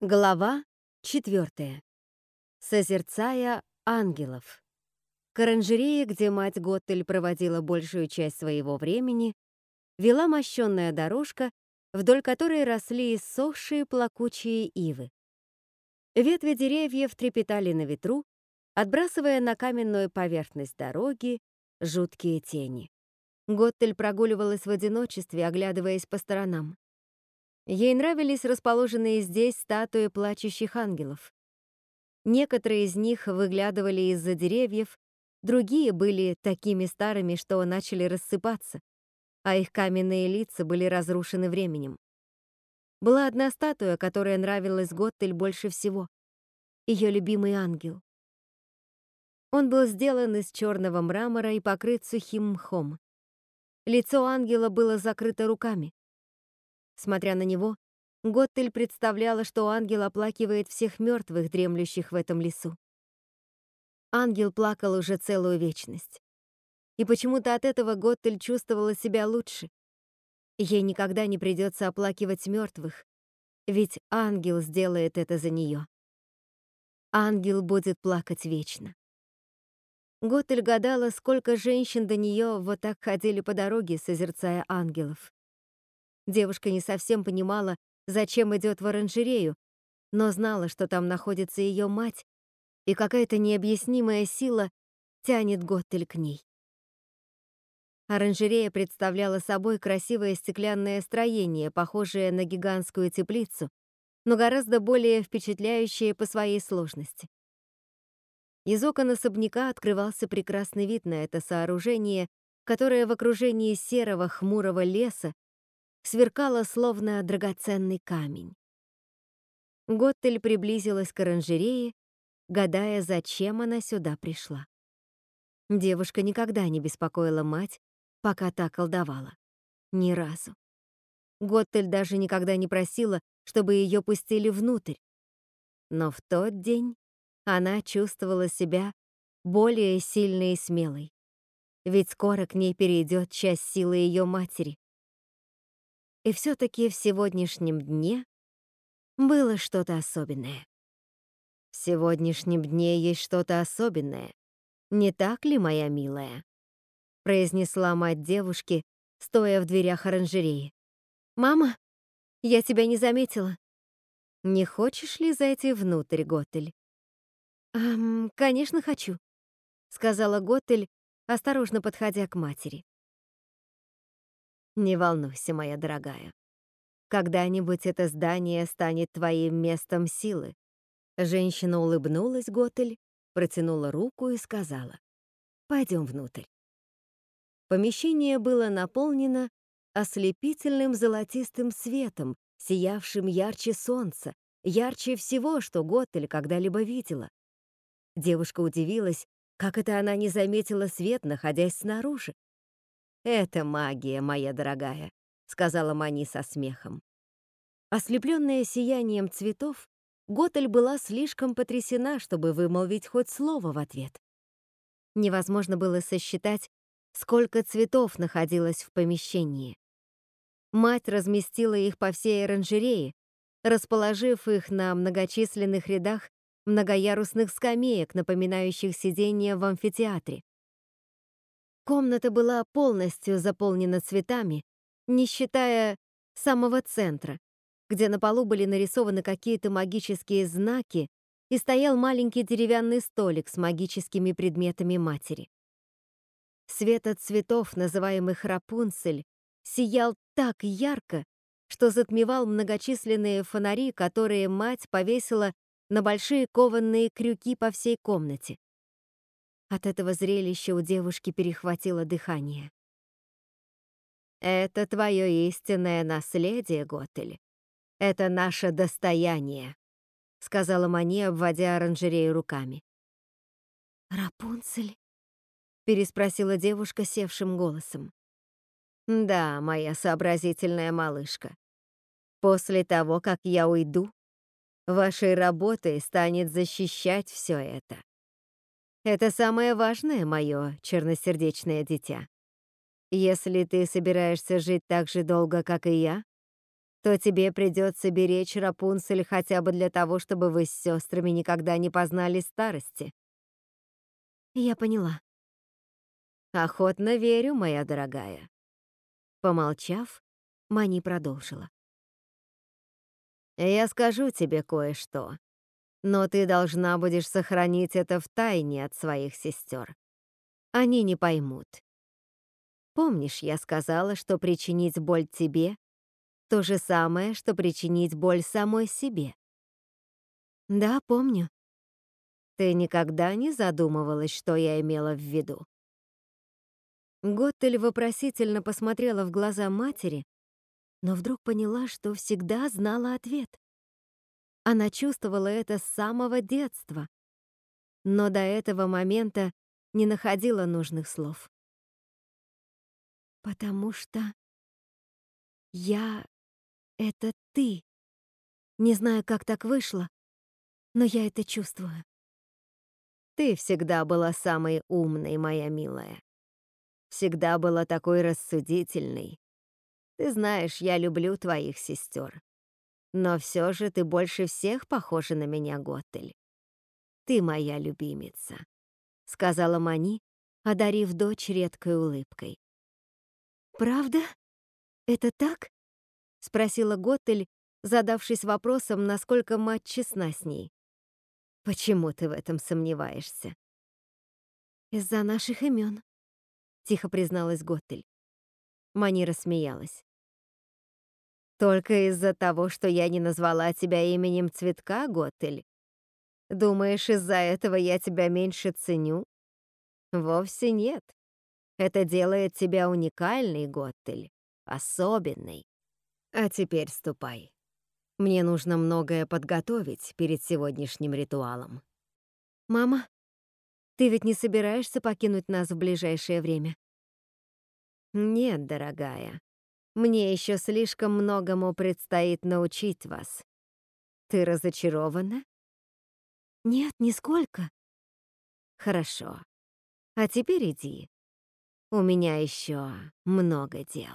Глава 4. Созерцая ангелов. К оранжерее, где мать Готтель проводила большую часть своего времени, вела мощенная дорожка, вдоль которой росли иссохшие плакучие ивы. Ветви деревьев трепетали на ветру, отбрасывая на каменную поверхность дороги жуткие тени. Готтель прогуливалась в одиночестве, оглядываясь по сторонам. Ей нравились расположенные здесь статуи плачущих ангелов. Некоторые из них выглядывали из-за деревьев, другие были такими старыми, что начали рассыпаться, а их каменные лица были разрушены временем. Была одна статуя, которая нравилась Готтель больше всего. Ее любимый ангел. Он был сделан из черного мрамора и покрыт сухим мхом. Лицо ангела было закрыто руками. Смотря на него, Готтель представляла, что ангел оплакивает всех мертвых, дремлющих в этом лесу. Ангел плакал уже целую вечность. И почему-то от этого Готтель чувствовала себя лучше. Ей никогда не придется оплакивать мертвых, ведь ангел сделает это за нее. Ангел будет плакать вечно. Готтель гадала, сколько женщин до нее вот так ходили по дороге, созерцая ангелов. Девушка не совсем понимала, зачем идет в оранжерею, но знала, что там находится ее мать, и какая-то необъяснимая сила тянет Готтель к ней. Оранжерея представляла собой красивое стеклянное строение, похожее на гигантскую теплицу, но гораздо более впечатляющее по своей сложности. Из окон особняка открывался прекрасный вид на это сооружение, которое в окружении серого хмурого леса сверкала словно драгоценный камень. Готтель приблизилась к оранжерее, гадая, зачем она сюда пришла. Девушка никогда не беспокоила мать, пока та колдовала. Ни разу. Готтель даже никогда не просила, чтобы ее пустили внутрь. Но в тот день она чувствовала себя более сильной и смелой. Ведь скоро к ней перейдет часть силы ее матери. И все-таки в сегодняшнем дне было что-то особенное. В сегодняшнем дне есть что-то особенное. Не так ли, моя милая? произнесла мать девушки, стоя в дверях оранжереи. Мама, я тебя не заметила. Не хочешь ли зайти внутрь, Готель? «Эм, конечно, хочу», — сказала Готель, осторожно подходя к матери. Не волнуйся, моя дорогая. Когда-нибудь это здание станет твоим местом силы. Женщина улыбнулась Готель, протянула руку и сказала: "Пойдем внутрь". Помещение было наполнено ослепительным золотистым светом, сиявшим ярче солнца, ярче всего, что Готель когда-либо видела. Девушка удивилась, как это она не заметила свет, находясь снаружи. «Это магия, моя дорогая», — сказала Мани со смехом. Ослепленная сиянием цветов, Готель была слишком потрясена, чтобы вымолвить хоть слово в ответ. Невозможно было сосчитать, сколько цветов находилось в помещении. Мать разместила их по всей оранжерее, расположив их на многочисленных рядах многоярусных скамеек, напоминающих сидения в амфитеатре. Комната была полностью заполнена цветами, не считая самого центра, где на полу были нарисованы какие-то магические знаки и стоял маленький деревянный столик с магическими предметами матери. Свет от цветов, называемых Рапунцель, сиял так ярко, что затмевал многочисленные фонари, которые мать повесила на большие кованные крюки по всей комнате. От этого зрелища у девушки перехватило дыхание. «Это твое истинное наследие, Готель. Это наше достояние», — сказала Мани, обводя оранжерею руками. «Рапунцель?» — переспросила девушка севшим голосом. «Да, моя сообразительная малышка. После того, как я уйду, вашей работой станет защищать все это. Это самое важное, мое черносердечное дитя. Если ты собираешься жить так же долго, как и я, что тебе придется беречь Рапунцель хотя бы для того, чтобы вы с сестрами никогда не познали старости. Я поняла. Охотно верю, моя дорогая. Помолчав, Мани продолжила. Я скажу тебе кое-что, но ты должна будешь сохранить это в тайне от своих сестер. Они не поймут. Помнишь, я сказала, что причинить боль тебе — то же самое, что причинить боль самой себе? Да, помню. Ты никогда не задумывалась, что я имела в виду? Готтель вопросительно посмотрела в глаза матери, но вдруг поняла, что всегда знала ответ. Она чувствовала это с самого детства, но до этого момента не находила нужных слов. «Потому что я — это ты. Не знаю, как так вышло, но я это чувствую». Ты всегда была самой умной, моя милая. Всегда была такой рассудительной. Ты знаешь, я люблю твоих сестер. Но все же ты больше всех похожа на меня, Готтель. Ты моя любимица, сказала Мани, одарив дочь редкой улыбкой. Правда? Это так? спросила Готтель, задавшись вопросом, насколько мать честна с ней. Почему ты в этом сомневаешься? Из-за наших имен, тихо призналась Готтель. Мани рассмеялась. Только из-за того, что я не назвала тебя именем цветка, Готтель. Думаешь, из-за этого я тебя меньше ценю? Вовсе нет. Это делает тебя уникальной, Готтель, особенной. А теперь ступай. Мне нужно многое подготовить перед сегодняшним ритуалом. Мама, ты ведь не собираешься покинуть нас в ближайшее время? Нет, дорогая. Мне еще слишком многому предстоит научить вас. Ты разочарована? Нет, нисколько. Хорошо. А теперь иди. У меня еще много дел.